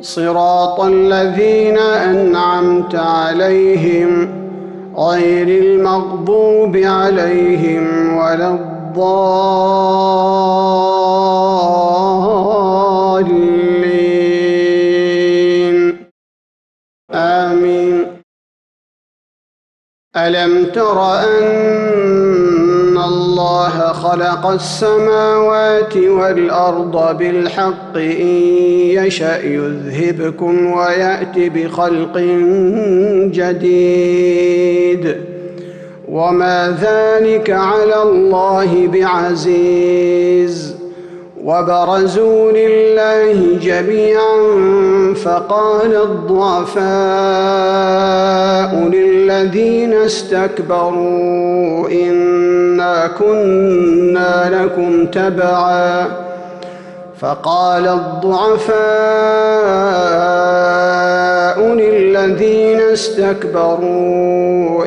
صراط الذين أنعمت عليهم غير المغضوب عليهم ولا الضالين. آمين. ألم تر أن خلق السماوات والأرض بالحق إن يشأ يذهبكم ويأت بخلق جديد. وما ذلك على الله بعزيز. وبرزوا لله جميعا فقال الضعفاء للذين استكبروا إنا كنا لكم تبعا فقال الضعفاء للذين استكبروا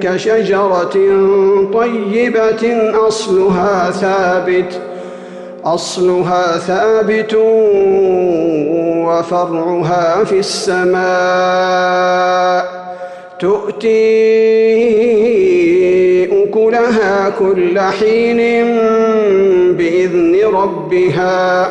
كشجرة طيبة أصلها ثابت أصلها ثابت وفرعها في السماء. تؤتي أكلها كل حين بإذن ربها.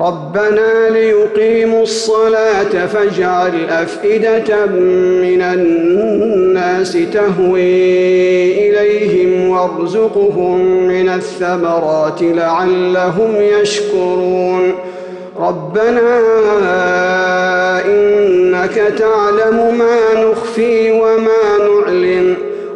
ربنا ليقيموا الصلاة فاجعل أفئدة من الناس تهوي إليهم وارزقهم من الثمرات لعلهم يشكرون. ربنا إنك تعلم ما نخفي وما نعلن.